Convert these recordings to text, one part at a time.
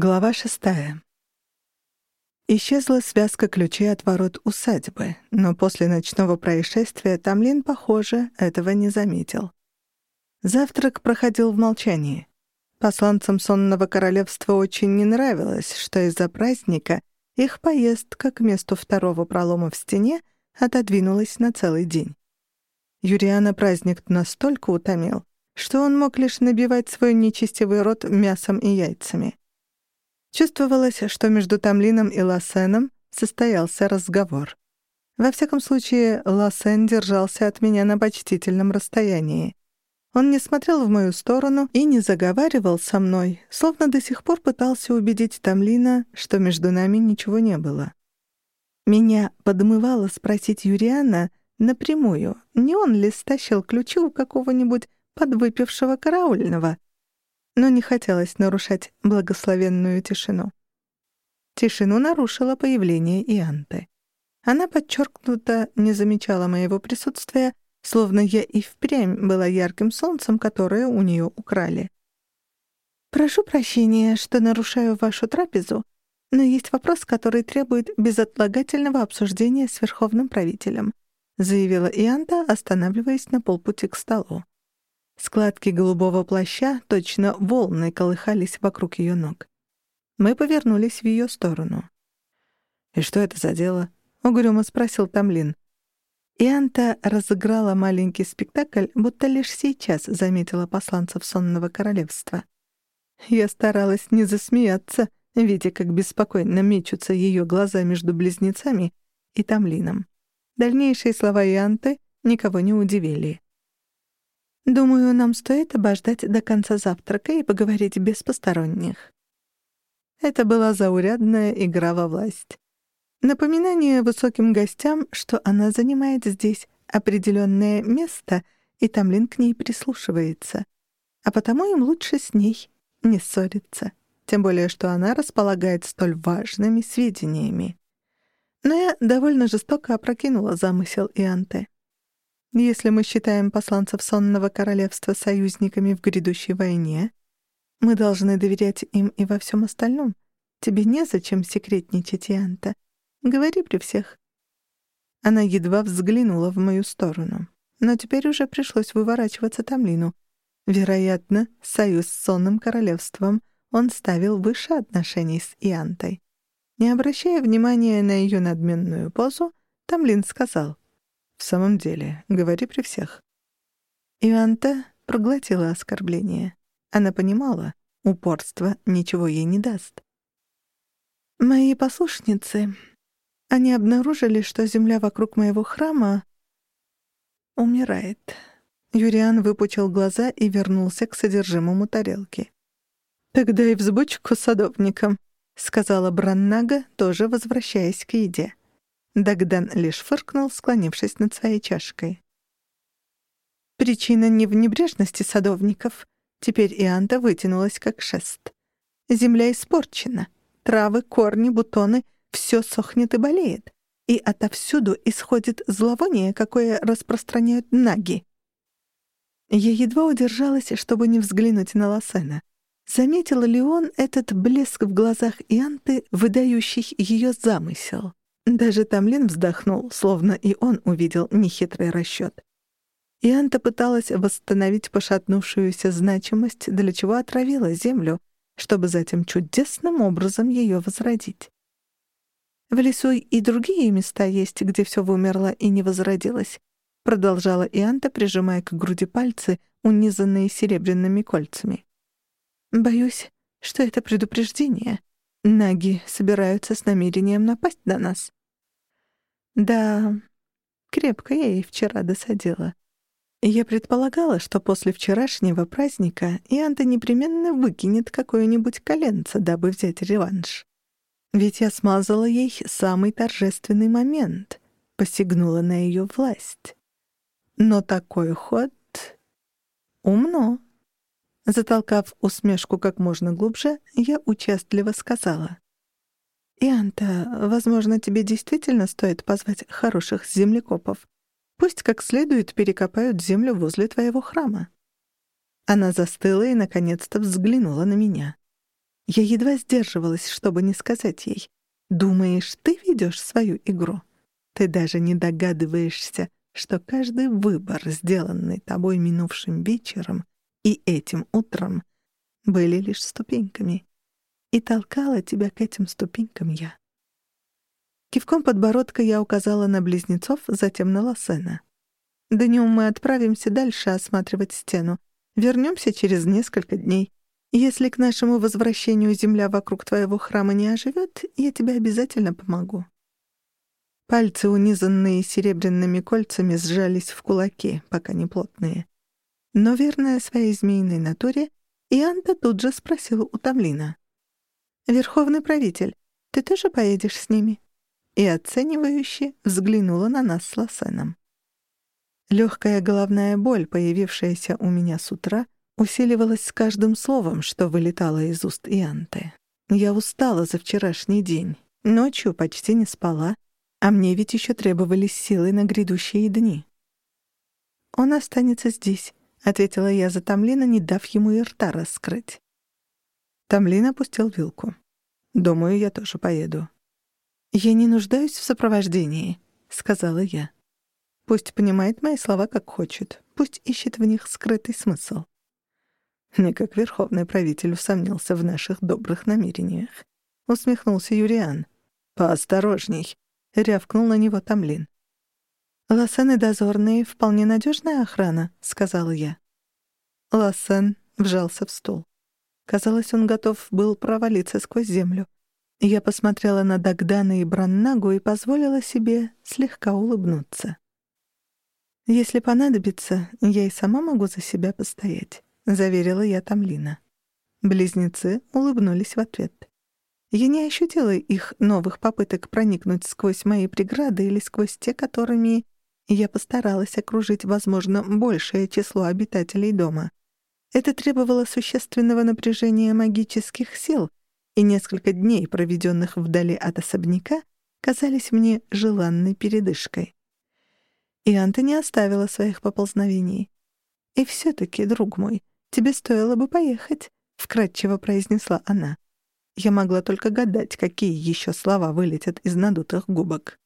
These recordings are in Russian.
Глава шестая. Исчезла связка ключей от ворот усадьбы, но после ночного происшествия Тамлин, похоже, этого не заметил. Завтрак проходил в молчании. Посланцам сонного королевства очень не нравилось, что из-за праздника их поездка к месту второго пролома в стене отодвинулась на целый день. Юриана праздник настолько утомил, что он мог лишь набивать свой нечестивый рот мясом и яйцами. Чувствовалось, что между Тамлином и Лассеном состоялся разговор. Во всяком случае, Лассен держался от меня на почтительном расстоянии. Он не смотрел в мою сторону и не заговаривал со мной, словно до сих пор пытался убедить Тамлина, что между нами ничего не было. Меня подмывало спросить Юриана напрямую, не он ли стащил ключи у какого-нибудь подвыпившего караульного, но не хотелось нарушать благословенную тишину. Тишину нарушило появление Ианты. Она подчеркнуто не замечала моего присутствия, словно я и впрямь была ярким солнцем, которое у нее украли. «Прошу прощения, что нарушаю вашу трапезу, но есть вопрос, который требует безотлагательного обсуждения с верховным правителем», заявила Ианта, останавливаясь на полпути к столу. Складки голубого плаща точно волны колыхались вокруг ее ног. Мы повернулись в ее сторону. «И что это за дело?» — угрюмо спросил Тамлин. Ианта разыграла маленький спектакль, будто лишь сейчас заметила посланцев сонного королевства. Я старалась не засмеяться, видя, как беспокойно мечутся ее глаза между близнецами и Тамлином. Дальнейшие слова Ианты никого не удивили. Думаю, нам стоит обождать до конца завтрака и поговорить без посторонних. Это была заурядная игра во власть. Напоминание высоким гостям, что она занимает здесь определенное место, и Тамлин к ней прислушивается. А потому им лучше с ней не ссориться. Тем более, что она располагает столь важными сведениями. Но я довольно жестоко опрокинула замысел Ианте. Если мы считаем посланцев сонного королевства союзниками в грядущей войне, мы должны доверять им и во всем остальном. Тебе незачем секретничать, Янта. Говори при всех». Она едва взглянула в мою сторону. Но теперь уже пришлось выворачиваться Тамлину. Вероятно, союз с сонным королевством он ставил выше отношений с Иантой. Не обращая внимания на ее надменную позу, Тамлин сказал — в самом деле, говори при всех. Ианта проглотила оскорбление. Она понимала, упорство ничего ей не даст. Мои послушницы, они обнаружили, что земля вокруг моего храма умирает. Юриан выпучил глаза и вернулся к содержимому тарелки. «Тогда и взбучку садовникам», — сказала Браннага, тоже возвращаясь к еде. Дагдан лишь фыркнул, склонившись над своей чашкой. Причина не в небрежности садовников. Теперь Ианта вытянулась как шест. Земля испорчена. Травы, корни, бутоны — все сохнет и болеет. И отовсюду исходит зловоние, какое распространяют наги. Я едва удержалась, чтобы не взглянуть на Лосена. Заметил ли он этот блеск в глазах Ианты, выдающий ее замысел? Даже Тамлин вздохнул, словно и он увидел нехитрый расчёт. Ианта пыталась восстановить пошатнувшуюся значимость, для чего отравила землю, чтобы затем чудесным образом её возродить. «В лесу и другие места есть, где всё вымерло и не возродилось», продолжала Ианта, прижимая к груди пальцы, унизанные серебряными кольцами. «Боюсь, что это предупреждение. Наги собираются с намерением напасть на нас». Да, крепко я ей вчера досадила. Я предполагала, что после вчерашнего праздника Ианта непременно выкинет какое-нибудь коленце, дабы взять реванш. Ведь я смазала ей самый торжественный момент, посягнула на ее власть. Но такой ход умно. Затолкав усмешку как можно глубже, я участливо сказала. «Ианта, возможно, тебе действительно стоит позвать хороших землекопов. Пусть как следует перекопают землю возле твоего храма». Она застыла и, наконец-то, взглянула на меня. Я едва сдерживалась, чтобы не сказать ей. «Думаешь, ты ведешь свою игру? Ты даже не догадываешься, что каждый выбор, сделанный тобой минувшим вечером и этим утром, были лишь ступеньками. И толкала тебя к этим ступенькам я». Кивком подбородка я указала на близнецов, затем на Лосена. «Днем мы отправимся дальше осматривать стену. Вернемся через несколько дней. Если к нашему возвращению земля вокруг твоего храма не оживет, я тебе обязательно помогу». Пальцы, унизанные серебряными кольцами, сжались в кулаки, пока не плотные. Но верная своей змеиной натуре, Ианта тут же спросила у Тамлина. «Верховный правитель, ты тоже поедешь с ними?» И оценивающе взглянула на нас с Лосеном. Легкая головная боль, появившаяся у меня с утра, усиливалась с каждым словом, что вылетало из уст Ианты. Я устала за вчерашний день, ночью почти не спала, а мне ведь еще требовались силы на грядущие дни. «Он останется здесь», — ответила я за Тамлина, не дав ему и рта раскрыть. Тамлин опустил вилку. «Думаю, я тоже поеду». «Я не нуждаюсь в сопровождении», — сказала я. Пусть понимает мои слова как хочет, пусть ищет в них скрытый смысл. Не как верховный правитель усомнился в наших добрых намерениях. Усмехнулся Юриан. «Поосторожней», — рявкнул на него Тамлин. «Лосен и дозорные — вполне надежная охрана», — сказала я. Лосен вжался в стул. Казалось, он готов был провалиться сквозь землю. Я посмотрела на Дагдана и Браннагу и позволила себе слегка улыбнуться. «Если понадобится, я и сама могу за себя постоять», — заверила я Тамлина. Близнецы улыбнулись в ответ. Я не ощутила их новых попыток проникнуть сквозь мои преграды или сквозь те, которыми я постаралась окружить, возможно, большее число обитателей дома. Это требовало существенного напряжения магических сил, и несколько дней, проведенных вдали от особняка, казались мне желанной передышкой. И Анта не оставила своих поползновений. «И все-таки, друг мой, тебе стоило бы поехать», — вкратчиво произнесла она. Я могла только гадать, какие еще слова вылетят из надутых губок.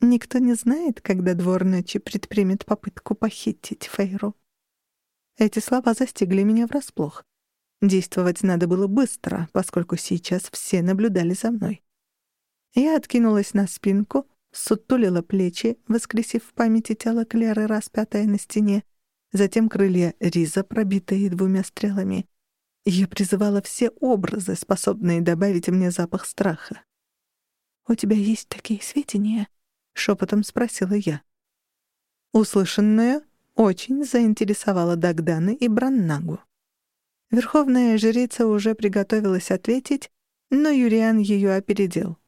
Никто не знает, когда двор ночи предпримет попытку похитить Фейру. Эти слова застигли меня врасплох. Действовать надо было быстро, поскольку сейчас все наблюдали за мной. Я откинулась на спинку, сутулила плечи, воскресив в памяти тело Клеры, распятое на стене, затем крылья Риза, пробитые двумя стрелами. Я призывала все образы, способные добавить мне запах страха. «У тебя есть такие сведения?» — шепотом спросила я. Услышанное очень заинтересовало Дагдана и Браннагу. Верховная жрица уже приготовилась ответить, но Юриан ее опередил.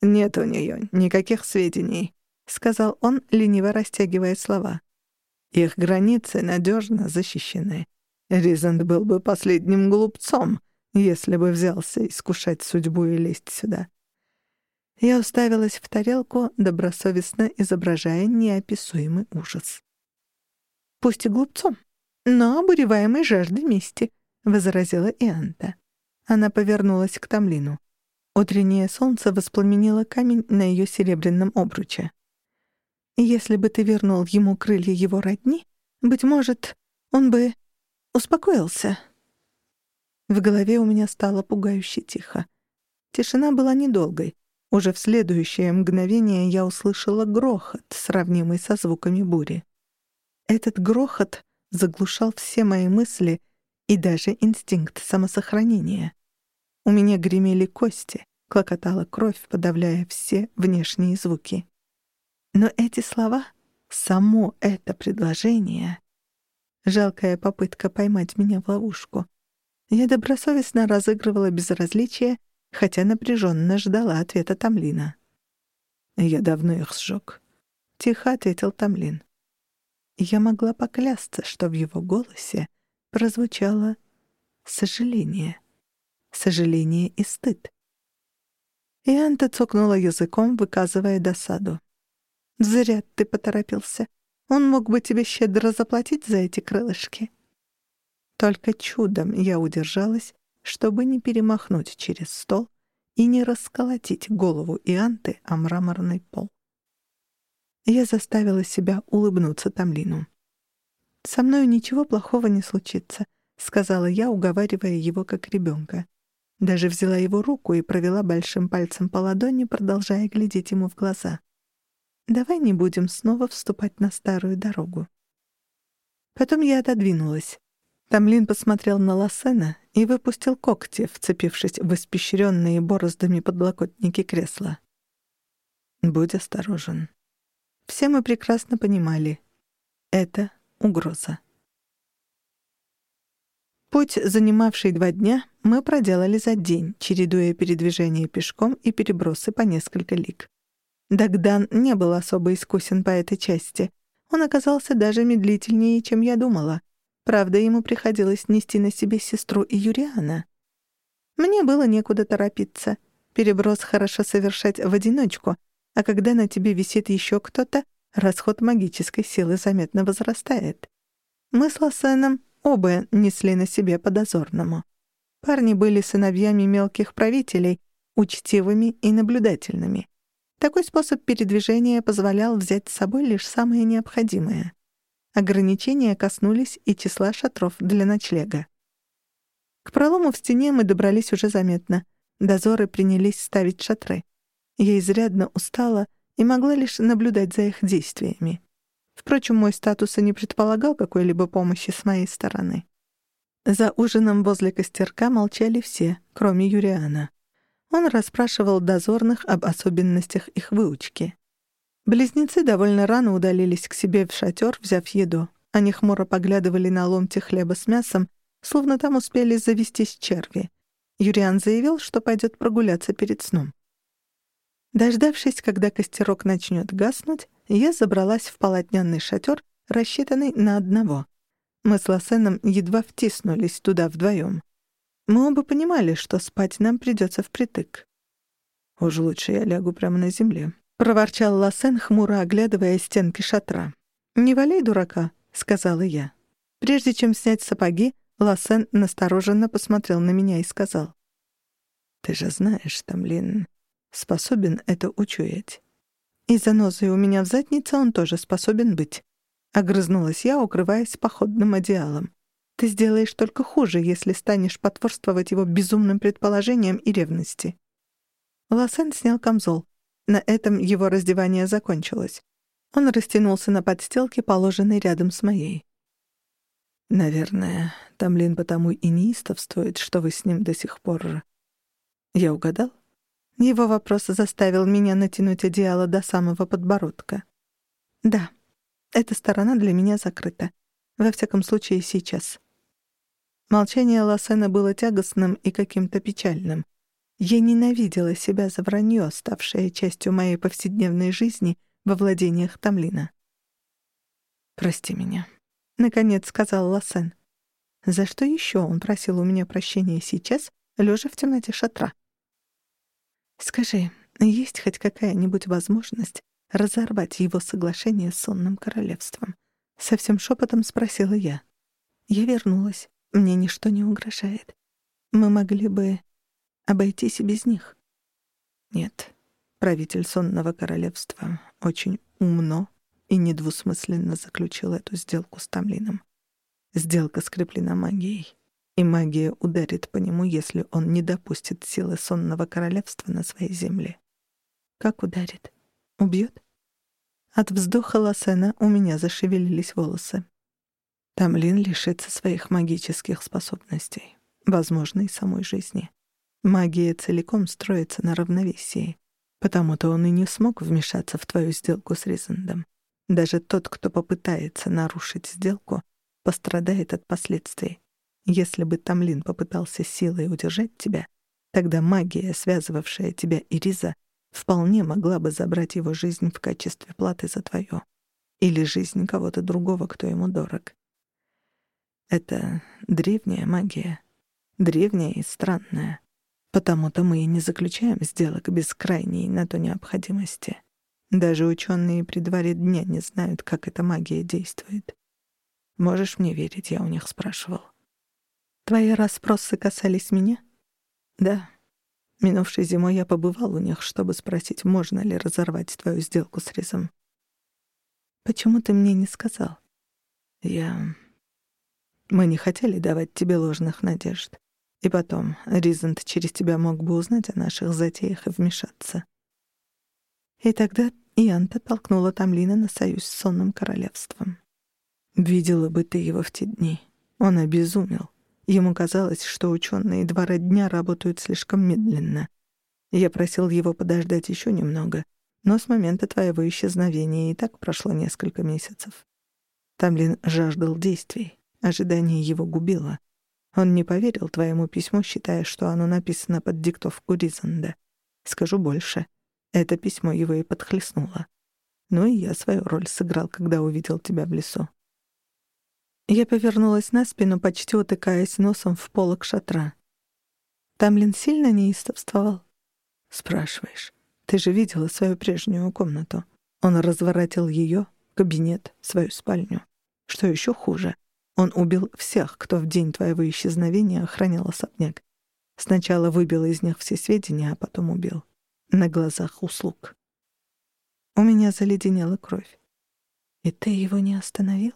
«Нет у нее никаких сведений», — сказал он, лениво растягивая слова. «Их границы надежно защищены. Ризанд был бы последним глупцом, если бы взялся искушать судьбу и лезть сюда». Я уставилась в тарелку, добросовестно изображая неописуемый ужас. «Пусть и глупцом, но обуреваемый жаждой мести», — возразила Ианта. Она повернулась к Тамлину. Утреннее солнце воспламенило камень на ее серебряном обруче. «Если бы ты вернул ему крылья его родни, быть может, он бы успокоился». В голове у меня стало пугающе тихо. Тишина была недолгой. Уже в следующее мгновение я услышала грохот, сравнимый со звуками бури. Этот грохот заглушал все мои мысли и даже инстинкт самосохранения. У меня гремели кости, клокотала кровь, подавляя все внешние звуки. Но эти слова, само это предложение... Жалкая попытка поймать меня в ловушку. Я добросовестно разыгрывала безразличие, хотя напряженно ждала ответа Тамлина. «Я давно их сжег», — тихо ответил Тамлин. Я могла поклясться, что в его голосе прозвучало сожаление сожаление и стыд. Ианта цокнула языком, выказывая досаду. «Зря ты поторопился. Он мог бы тебе щедро заплатить за эти крылышки». Только чудом я удержалась чтобы не перемахнуть через стол и не расколотить голову Ианты о мраморный пол. Я заставила себя улыбнуться Тамлину. «Со мною ничего плохого не случится», — сказала я, уговаривая его как ребенка. Даже взяла его руку и провела большим пальцем по ладони, продолжая глядеть ему в глаза. «Давай не будем снова вступать на старую дорогу». Потом я отодвинулась. Тамлин посмотрел на Лассена и выпустил когти, вцепившись в испещренные бороздами подлокотники кресла. «Будь осторожен», все мы прекрасно понимали — это угроза. Путь, занимавший два дня, мы проделали за день, чередуя передвижение пешком и перебросы по несколько лиг. Дагдан не был особо искусен по этой части. Он оказался даже медлительнее, чем я думала. Правда, ему приходилось нести на себе сестру и Юриана. Мне было некуда торопиться. Переброс хорошо совершать в одиночку, а когда на тебе висит еще кто-то, расход магической силы заметно возрастает. Мы с Лосеном оба несли на себе подозорному. Парни были сыновьями мелких правителей, учтивыми и наблюдательными. Такой способ передвижения позволял взять с собой лишь самое необходимое. Ограничения коснулись и числа шатров для ночлега. К пролому в стене мы добрались уже заметно. Дозоры принялись ставить шатры. Я изрядно устала и могла лишь наблюдать за их действиями. Впрочем, мой статус и не предполагал какой-либо помощи с моей стороны. За ужином возле костерка молчали все, кроме Юриана. Он расспрашивал дозорных об особенностях их выучки. Близнецы довольно рано удалились к себе в шатер, взяв еду. Они хмуро поглядывали на ломти хлеба с мясом, словно там успели завестись черви. Юриан заявил, что пойдет прогуляться перед сном. Дождавшись, когда костерок начнет гаснуть, я забралась в полотняный шатер, рассчитанный на одного. Мы с Лосеном едва втиснулись туда вдвоем. Мы оба понимали, что спать нам придется впритык. «Уж лучше я лягу прямо на земле», — проворчал Лосен, хмуро оглядывая стенки шатра. «Не валяй дурака», — сказала я. Прежде чем снять сапоги, Лосен настороженно посмотрел на меня и сказал. «Ты же знаешь, Тамлин, способен это учуять. И занозой у меня в заднице он тоже способен быть. Огрызнулась я, укрываясь походным одеялом. Ты сделаешь только хуже, если станешь потворствовать его безумным предположениям и ревности. Лосен снял камзол. На этом его раздевание закончилось. Он растянулся на подстилке, положенной рядом с моей. «Наверное, Тамлин потому и неистовствует, что вы с ним до сих пор...» «Я угадал?» Его вопрос заставил меня натянуть одеяло до самого подбородка. Да, эта сторона для меня закрыта. Во всяком случае, сейчас. Молчание Лассена было тягостным и каким-то печальным. Я ненавидела себя за вранье, ставшее частью моей повседневной жизни во владениях Тамлина. «Прости меня», — наконец сказал Лассен. За что еще он просил у меня прощения сейчас, лежа в темноте шатра? Скажи, есть хоть какая-нибудь возможность разорвать его соглашение с сонным королевством? Совсем шепотом спросила я. Я вернулась. Мне ничто не угрожает. Мы могли бы обойтись и без них. Нет, правитель сонного королевства очень умно и недвусмысленно заключил эту сделку с Тамлином. Сделка скреплена магией и магия ударит по нему, если он не допустит силы сонного королевства на своей земле. Как ударит? Убьет? От вздоха Лосена у меня зашевелились волосы. Тамлин лишится своих магических способностей, возможно, и самой жизни. Магия целиком строится на равновесии, потому-то он и не смог вмешаться в твою сделку с Ризендом. Даже тот, кто попытается нарушить сделку, пострадает от последствий. Если бы Тамлин попытался силой удержать тебя, тогда магия, связывавшая тебя и Риза, вполне могла бы забрать его жизнь в качестве платы за твою. Или жизнь кого-то другого, кто ему дорог. Это древняя магия. Древняя и странная. Потому-то мы и не заключаем сделок без крайней на то необходимости. Даже ученые при дворе дня не знают, как эта магия действует. Можешь мне верить, я у них спрашивал. «Твои расспросы касались меня?» «Да. Минувшей зимой я побывал у них, чтобы спросить, можно ли разорвать твою сделку с Ризом. Почему ты мне не сказал?» «Я... Мы не хотели давать тебе ложных надежд. И потом, Ризент через тебя мог бы узнать о наших затеях и вмешаться. И тогда Ианта толкнула Тамлина на союз с сонным королевством. Видела бы ты его в те дни. Он обезумел. Ему казалось, что ученые два дня работают слишком медленно. Я просил его подождать еще немного, но с момента твоего исчезновения и так прошло несколько месяцев. Тамлин жаждал действий, ожидание его губило. Он не поверил твоему письму, считая, что оно написано под диктовку Ризанда. Скажу больше. Это письмо его и подхлестнуло. Ну и я свою роль сыграл, когда увидел тебя в лесу. Я повернулась на спину, почти утыкаясь носом в полок шатра. Тамлин сильно неистовствовал? Спрашиваешь. Ты же видела свою прежнюю комнату. Он разворотил ее, кабинет, свою спальню. Что еще хуже? Он убил всех, кто в день твоего исчезновения охранял особняк. Сначала выбил из них все сведения, а потом убил. На глазах услуг. У меня заледенела кровь. И ты его не остановил?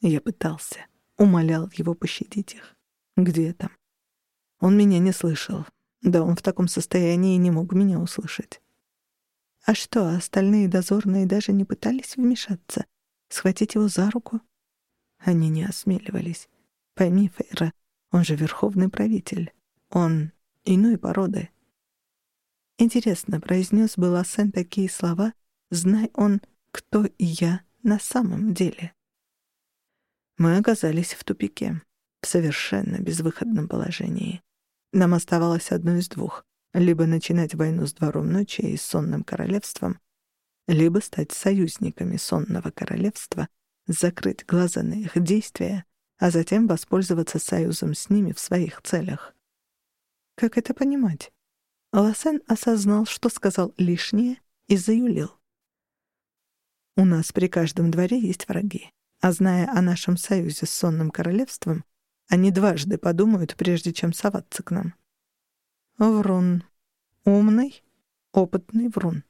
Я пытался. Умолял его пощадить их. Где там? Он меня не слышал. Да он в таком состоянии не мог меня услышать. А что, остальные дозорные даже не пытались вмешаться? Схватить его за руку? Они не осмеливались. Пойми, Фейра, он же верховный правитель. Он иной породы. Интересно, произнес Беласен такие слова, знай он, кто я на самом деле. Мы оказались в тупике, в совершенно безвыходном положении. Нам оставалось одно из двух — либо начинать войну с Двором Ночи и Сонным Королевством, либо стать союзниками Сонного Королевства закрыть глаза на их действия, а затем воспользоваться союзом с ними в своих целях. Как это понимать? Лассен осознал, что сказал лишнее, и заюлил. «У нас при каждом дворе есть враги, а зная о нашем союзе с Сонным Королевством, они дважды подумают, прежде чем соваться к нам». Врун. Умный, опытный врун.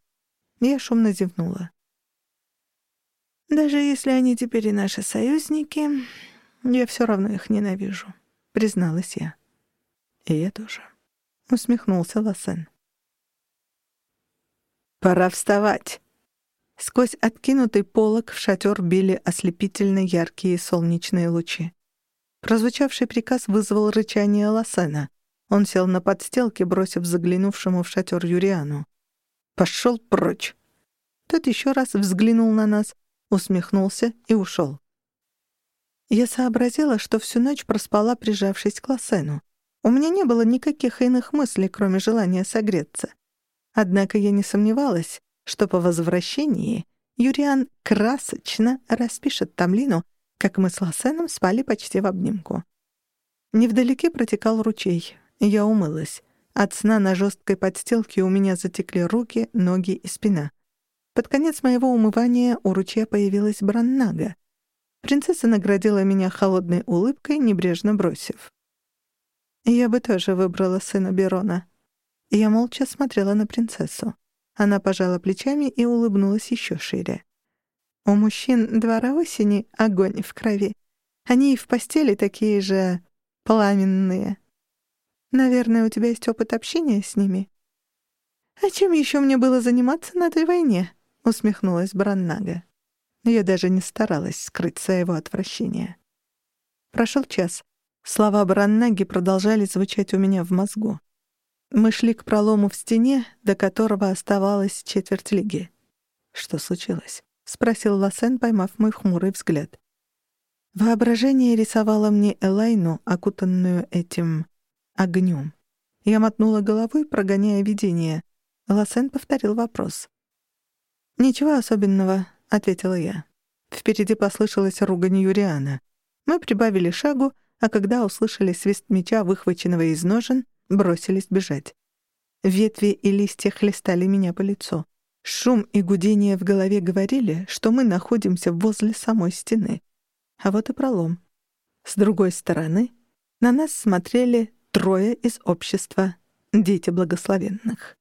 Я шумно зевнула. Даже если они теперь и наши союзники, я все равно их ненавижу, призналась я. И я тоже. Усмехнулся Лассен. Пора вставать. Сквозь откинутый полог в шатер били ослепительно яркие солнечные лучи. Прозвучавший приказ вызвал рычание Лассена. Он сел на подстилке, бросив заглянувшему в шатер Юриану. «Пошел прочь!» Тот еще раз взглянул на нас, усмехнулся и ушел. Я сообразила, что всю ночь проспала, прижавшись к Лосену. У меня не было никаких иных мыслей, кроме желания согреться. Однако я не сомневалась, что по возвращении Юриан красочно распишет Тамлину, как мы с Лосеном спали почти в обнимку. Невдалеке протекал ручей. Я умылась. От сна на жесткой подстилке у меня затекли руки, ноги и спина. Под конец моего умывания у ручья появилась Браннага. Принцесса наградила меня холодной улыбкой, небрежно бросив. Я бы тоже выбрала сына Берона. Я молча смотрела на принцессу. Она пожала плечами и улыбнулась еще шире. У мужчин двора осени огонь в крови. Они и в постели такие же пламенные. Наверное, у тебя есть опыт общения с ними. А чем еще мне было заниматься на той войне? — усмехнулась Браннага. Я даже не старалась скрыть своего отвращения. Прошел час. Слова Браннаги продолжали звучать у меня в мозгу. Мы шли к пролому в стене, до которого оставалось четверть лиги. «Что случилось?» — спросил Лассен, поймав мой хмурый взгляд. Воображение рисовало мне Элайну, окутанную этим огнем. Я мотнула головой, прогоняя видение. Лассен повторил вопрос. «Ничего особенного», — ответила я. Впереди послышалась ругань Юриана. Мы прибавили шагу, а когда услышали свист меча, выхваченного из ножен, бросились бежать. Ветви и листья хлестали меня по лицу. Шум и гудение в голове говорили, что мы находимся возле самой стены. А вот и пролом. С другой стороны На нас смотрели трое из общества «Дети благословенных».